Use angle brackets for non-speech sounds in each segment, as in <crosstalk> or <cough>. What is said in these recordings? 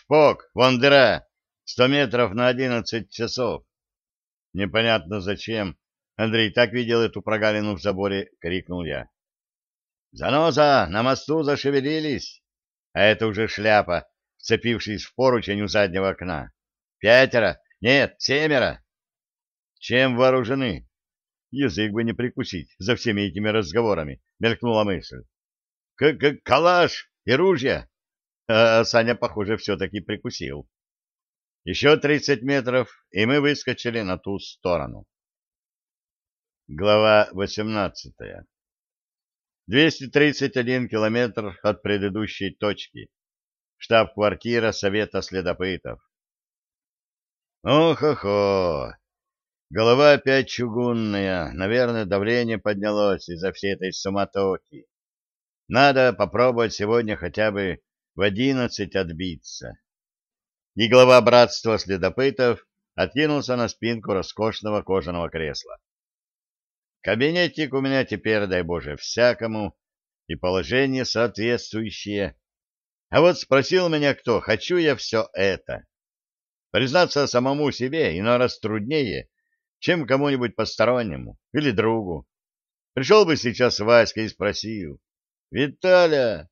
Шпок, вон дыра, сто метров на одиннадцать часов. Непонятно зачем. Андрей так видел эту прогалину в заборе, крикнул я. Заноза, на мосту зашевелились. А это уже шляпа, вцепившись в поручень у заднего окна. Пятеро, нет, семеро. Чем вооружены? Язык бы не прикусить за всеми этими разговорами, мелькнула мысль. К -к Калаш и ружья. А Саня, похоже, все-таки прикусил. Еще тридцать метров, и мы выскочили на ту сторону. Глава восемнадцатая. 231 километр от предыдущей точки. Штаб-квартира Совета следопытов. Ох-охо! Голова опять чугунная, наверное, давление поднялось из-за всей этой суматохи. Надо попробовать сегодня хотя бы в одиннадцать отбиться. И глава братства следопытов откинулся на спинку роскошного кожаного кресла. Кабинетик у меня теперь, дай Боже, всякому, и положение соответствующее. А вот спросил меня кто, хочу я все это. Признаться самому себе иной раз труднее, чем кому-нибудь постороннему или другу. Пришел бы сейчас Васька и спросил, «Виталя,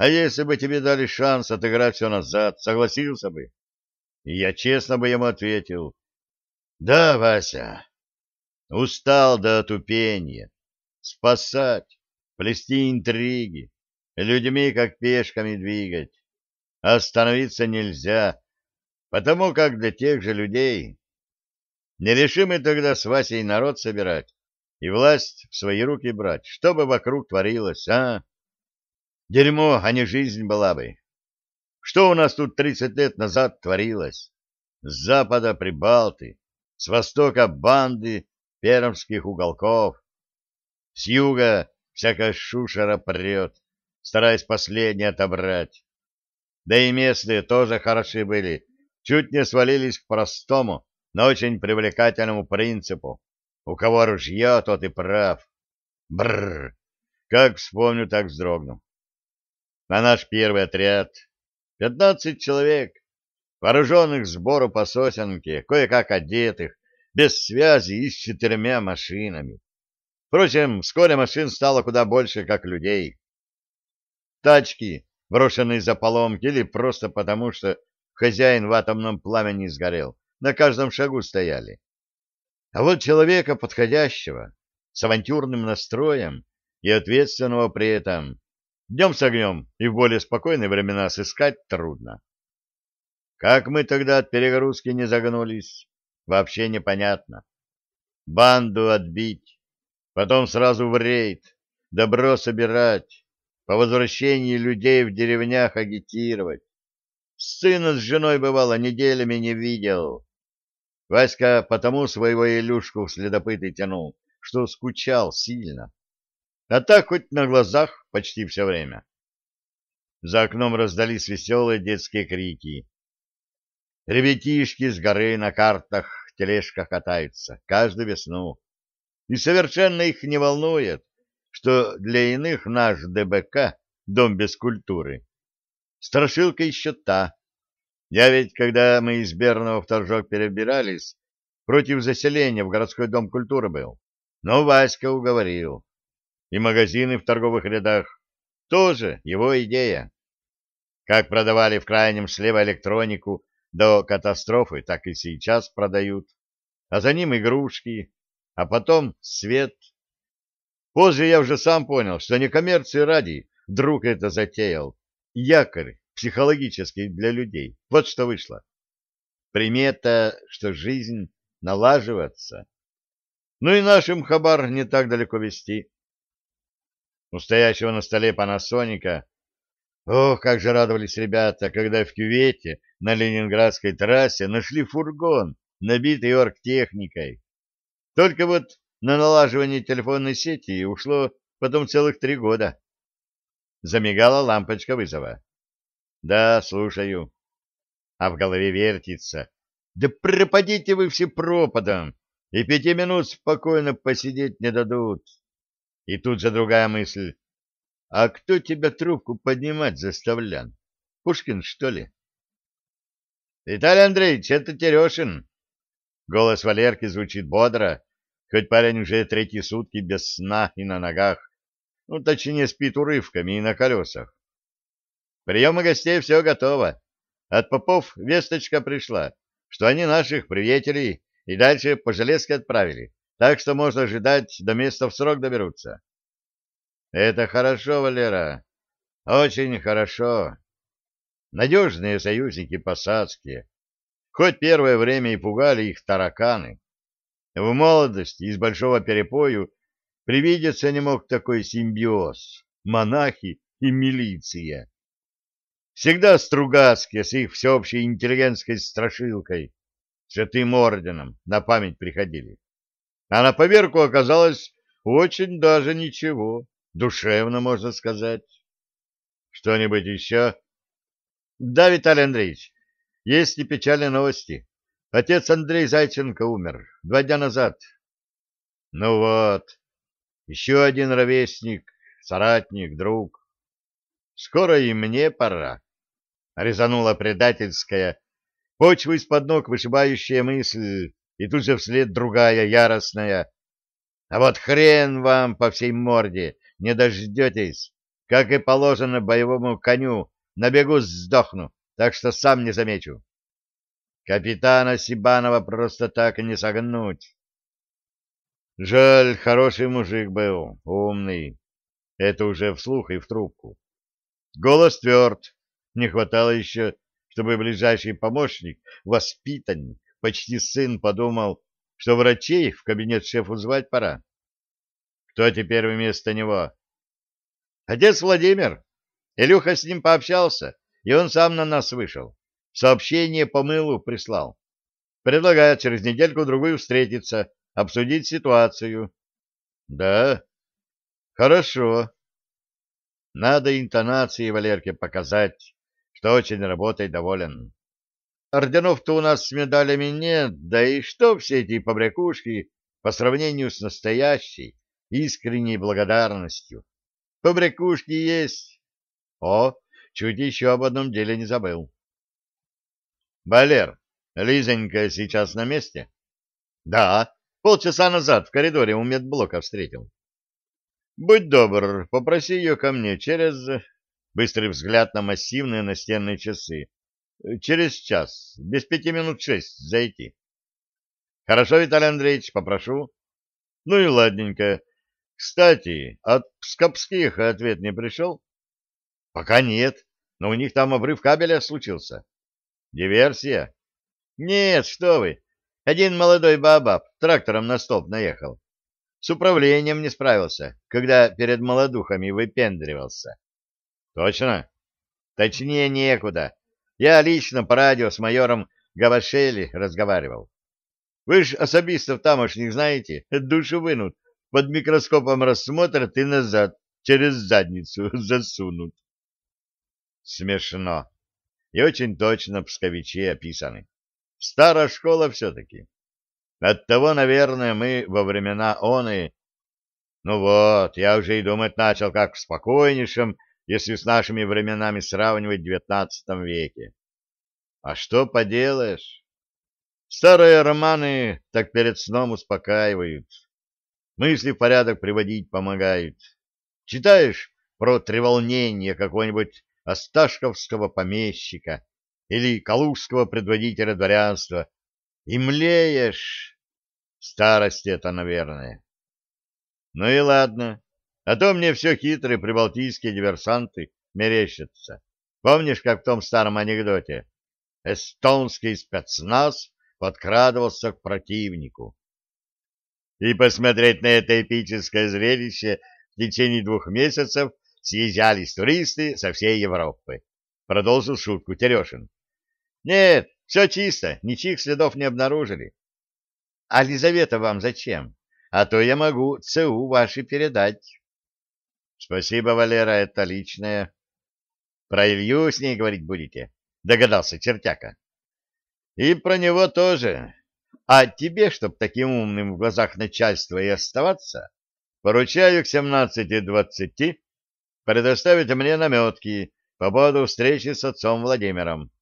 а если бы тебе дали шанс отыграть все назад, согласился бы?» И я честно бы ему ответил, «Да, Вася, устал до отупения, спасать, плести интриги, людьми как пешками двигать. Остановиться нельзя, потому как для тех же людей не решим мы тогда с Васей народ собирать и власть в свои руки брать, что бы вокруг творилось, а? Дерьмо, а не жизнь была бы. Что у нас тут тридцать лет назад творилось? С запада Прибалты, с востока банды пермских уголков, с юга всякая шушера прет, стараясь последнее отобрать. Да и местные тоже хороши были, чуть не свалились к простому, но очень привлекательному принципу. У кого ружье, тот и прав. Бррр! Как вспомню, так вздрогну. На наш первый отряд пятнадцать человек, вооруженных сбору по сосенке, кое-как одетых, без связи и с четырьмя машинами. Впрочем, вскоре машин стало куда больше, как людей. Тачки, брошенные за поломки или просто потому, что хозяин в атомном пламени сгорел, на каждом шагу стояли. А вот человека подходящего, с авантюрным настроем и ответственного при этом, днем с огнем и в более спокойные времена сыскать трудно. Как мы тогда от перегрузки не загнулись, вообще непонятно. Банду отбить, потом сразу в рейд, добро собирать, по возвращении людей в деревнях агитировать. Сына с женой, бывало, неделями не видел. Васька потому своего Илюшку в следопыты тянул, что скучал сильно. А так хоть на глазах почти все время. За окном раздались веселые детские крики. Ребятишки с горы на картах, тележках катаются, каждую весну. И совершенно их не волнует, что для иных наш ДБК, Дом без культуры, страшилка еще та, я ведь, когда мы из Берного в Торжок перебирались, против заселения в городской дом культуры был. Но Васька уговорил. И магазины в торговых рядах тоже его идея. Как продавали в крайнем слева электронику до катастрофы, так и сейчас продают. А за ним игрушки, а потом свет. Позже я уже сам понял, что не коммерции ради друг это затеял. Якорь психологический для людей. Вот что вышло. Примета, что жизнь налаживается. Ну и нашим хабар не так далеко вести. У стоящего на столе панасоника Ох, как же радовались ребята, когда в кювете на Ленинградской трассе нашли фургон, набитый оргтехникой. Только вот на налаживание телефонной сети ушло потом целых три года. Замигала лампочка вызова. Да, слушаю. А в голове вертится. Да пропадите вы все пропадом, и пяти минут спокойно посидеть не дадут. И тут же другая мысль. А кто тебя трубку поднимать заставлян? Пушкин, что ли? Виталий Андреевич, это Терешин. Голос Валерки звучит бодро, хоть парень уже третьи сутки без сна и на ногах. Ну, точнее, спит урывками и на колесах. Приема гостей все готово. От попов весточка пришла, что они наших приветили и дальше по железке отправили, так что можно ожидать, до места в срок доберутся. Это хорошо, Валера, очень хорошо. Надежные союзники посадские. Хоть первое время и пугали их тараканы. В молодости из большого перепою привидеться не мог такой симбиоз. Монахи и милиция. Всегда Стругацкие с их всеобщей интеллигентской страшилкой, святым орденом, на память приходили. А на поверку оказалось очень даже ничего, душевно, можно сказать. Что-нибудь еще? Да, Виталий Андреевич, есть и печальные новости. Отец Андрей Зайченко умер два дня назад. Ну вот, еще один ровесник, соратник, друг. Скоро и мне пора резанула предательская, почву из-под ног вышибающая мысль, и тут же вслед другая, яростная. А вот хрен вам по всей морде, не дождетесь, как и положено боевому коню, на бегу сдохну, так что сам не замечу. Капитана Сибанова просто так не согнуть. Жаль, хороший мужик был, умный. Это уже вслух и в трубку. Голос тверд, не хватало еще, чтобы ближайший помощник, воспитанник, почти сын, подумал, что врачей в кабинет шефу звать пора. Кто теперь вместо него? Отец Владимир. Илюха с ним пообщался, и он сам на нас вышел. Сообщение по мылу прислал. Предлагает через недельку-другую встретиться, обсудить ситуацию. Да, хорошо. Надо интонации Валерке показать, что очень работой доволен. Орденов-то у нас с медалями нет, да и что все эти побрякушки по сравнению с настоящей, искренней благодарностью? Побрякушки есть. О, чуть еще об одном деле не забыл. Валер, Лизонька сейчас на месте? Да, полчаса назад в коридоре у медблока встретил. Будь добр, попроси ее ко мне через... Быстрый взгляд на массивные настенные часы. Через час, без пяти минут шесть, зайти. Хорошо, Виталий Андреевич, попрошу. Ну и ладненько. Кстати, от Пскопских ответ не пришел? Пока нет, но у них там обрыв кабеля случился. Диверсия? Нет, что вы. Один молодой бабаб трактором на столб наехал. С управлением не справился, когда перед молодухами выпендривался. Точно? Точнее некуда. Я лично по радио с майором Гавашели разговаривал. Вы ж особистов тамошних знаете, душу вынут, под микроскопом рассмотрят и назад, через задницу <laughs> засунут. Смешно. И очень точно псковичи описаны. Старая школа все-таки. Оттого, наверное, мы во времена оны... Ну вот, я уже и думать начал, как в спокойнейшем если с нашими временами сравнивать в девятнадцатом веке. А что поделаешь? Старые романы так перед сном успокаивают. Мысли в порядок приводить помогают. Читаешь про треволнение какого-нибудь осташковского помещика или калужского предводителя дворянства и млеешь. Старость это, наверное. Ну и ладно. А то мне все хитрые прибалтийские диверсанты мерещатся. Помнишь, как в том старом анекдоте? Эстонский спецназ подкрадывался к противнику. И посмотреть на это эпическое зрелище в течение двух месяцев съезжались туристы со всей Европы. Продолжил шутку Терешин. Нет, все чисто, ничьих следов не обнаружили. А Лизавета вам зачем? А то я могу ЦУ ваши передать. Спасибо, Валера, это личное. Про Илью с ней говорить будете? Догадался чертяка. И про него тоже. А тебе, чтоб таким умным в глазах начальства и оставаться, поручаю к семнадцати двадцати предоставить мне наметки по поводу встречи с отцом Владимиром.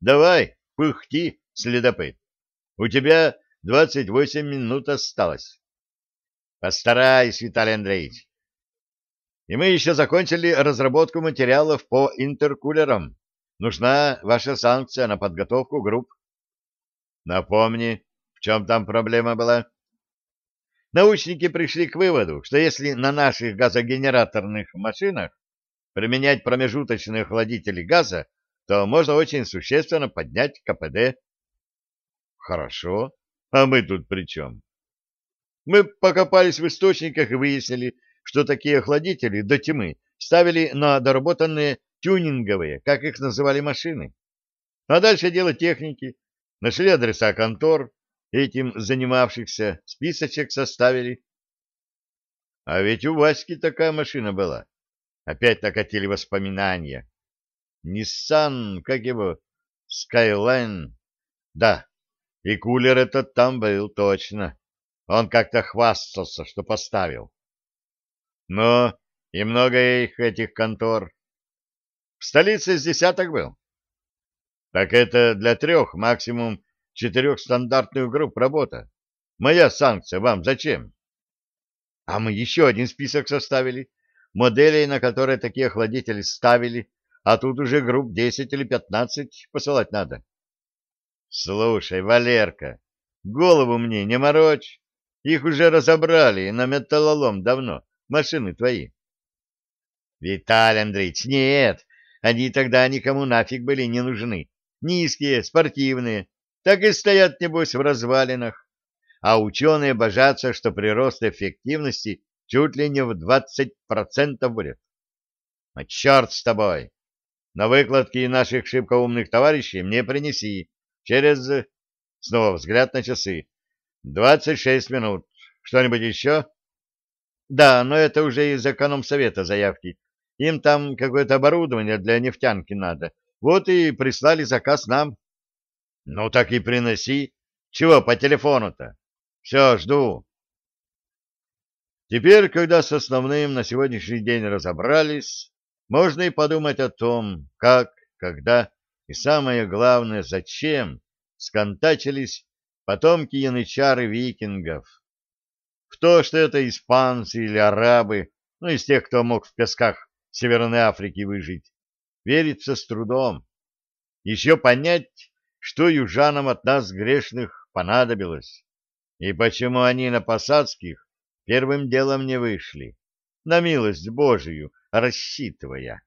Давай, пыхти, следопыт. У тебя двадцать восемь минут осталось. Постараюсь, Виталий Андреевич. И мы еще закончили разработку материалов по интеркулерам. Нужна ваша санкция на подготовку групп. Напомни, в чем там проблема была? Научники пришли к выводу, что если на наших газогенераторных машинах применять промежуточные охладители газа, то можно очень существенно поднять КПД. Хорошо. А мы тут при чем? Мы покопались в источниках и выяснили, что такие охладители до тьмы ставили на доработанные тюнинговые, как их называли, машины. А дальше дело техники. Нашли адреса контор, этим занимавшихся, списочек составили. А ведь у Васьки такая машина была. Опять накатили воспоминания. Ниссан, как его, Skyline. Да, и кулер этот там был, точно. Он как-то хвастался, что поставил. Но и много их, этих контор. В столице с десяток был. Так это для трех, максимум четырех стандартных групп работа. Моя санкция вам зачем? А мы еще один список составили. Моделей, на которые такие охладители ставили, а тут уже групп 10 или 15 посылать надо. Слушай, Валерка, голову мне не морочь. Их уже разобрали на металлолом давно, машины твои. Виталий Андреевич, нет, они тогда никому нафиг были не нужны. Низкие, спортивные, так и стоят, небось, в развалинах. А ученые божатся, что прирост эффективности чуть ли не в 20% будет. А черт с тобой! На выкладки наших шибко умных товарищей мне принеси. Через... Снова взгляд на часы. Двадцать шесть минут. Что-нибудь еще? Да, но это уже из экономсовета заявки. Им там какое-то оборудование для нефтянки надо. Вот и прислали заказ нам. Ну так и приноси. Чего по телефону-то? Все, жду. Теперь, когда с основным на сегодняшний день разобрались, можно и подумать о том, как, когда и самое главное, зачем сконтачились потомки янычары викингов. В то, что это испанцы или арабы, ну, из тех, кто мог в песках Северной Африки выжить, верится с трудом. Еще понять, что южанам от нас грешных понадобилось, и почему они на посадских первым делом не вышли, на милость Божию рассчитывая.